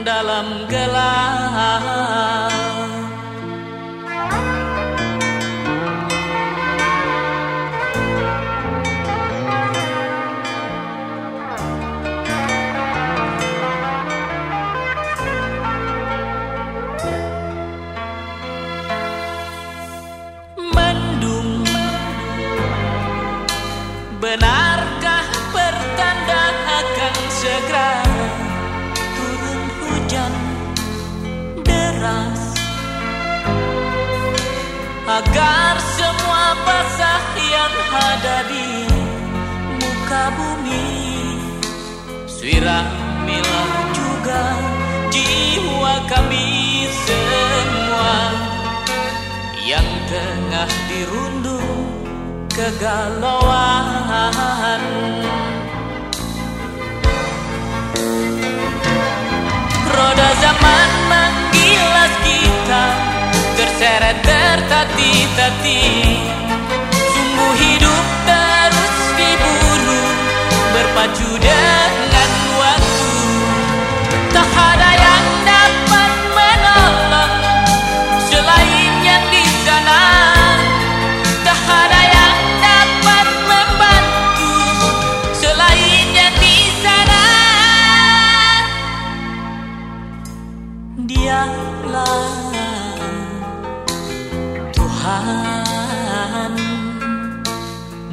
dalam gelap. Mendung Benarkah Agar semua basah yang ada di muka bumi. Siramilah juga jiwa kami semua. Yang tengah dirundung kegalauan tertati-tati Sungguh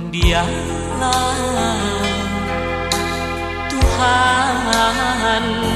Dialah Tuhan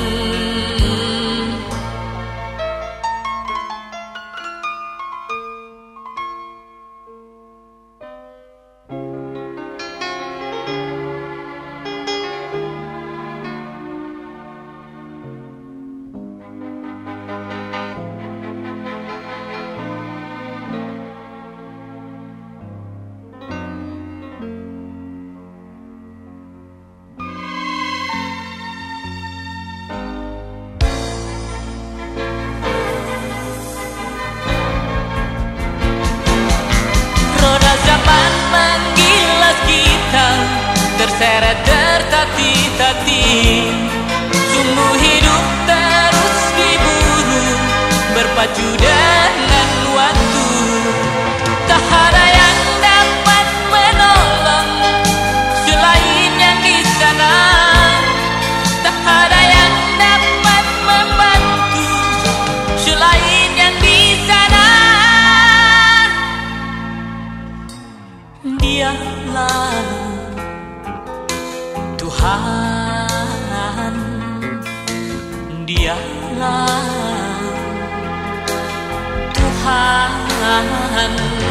terseret tertati-tati Sungguh hidup terus diburu Berpacu dengan waktu. Tak ada yang dapat menolong Selain yang di sana. Tak ada yang dapat membantu Selain yang di sana. Dialah Tuhan Dialah Tuhan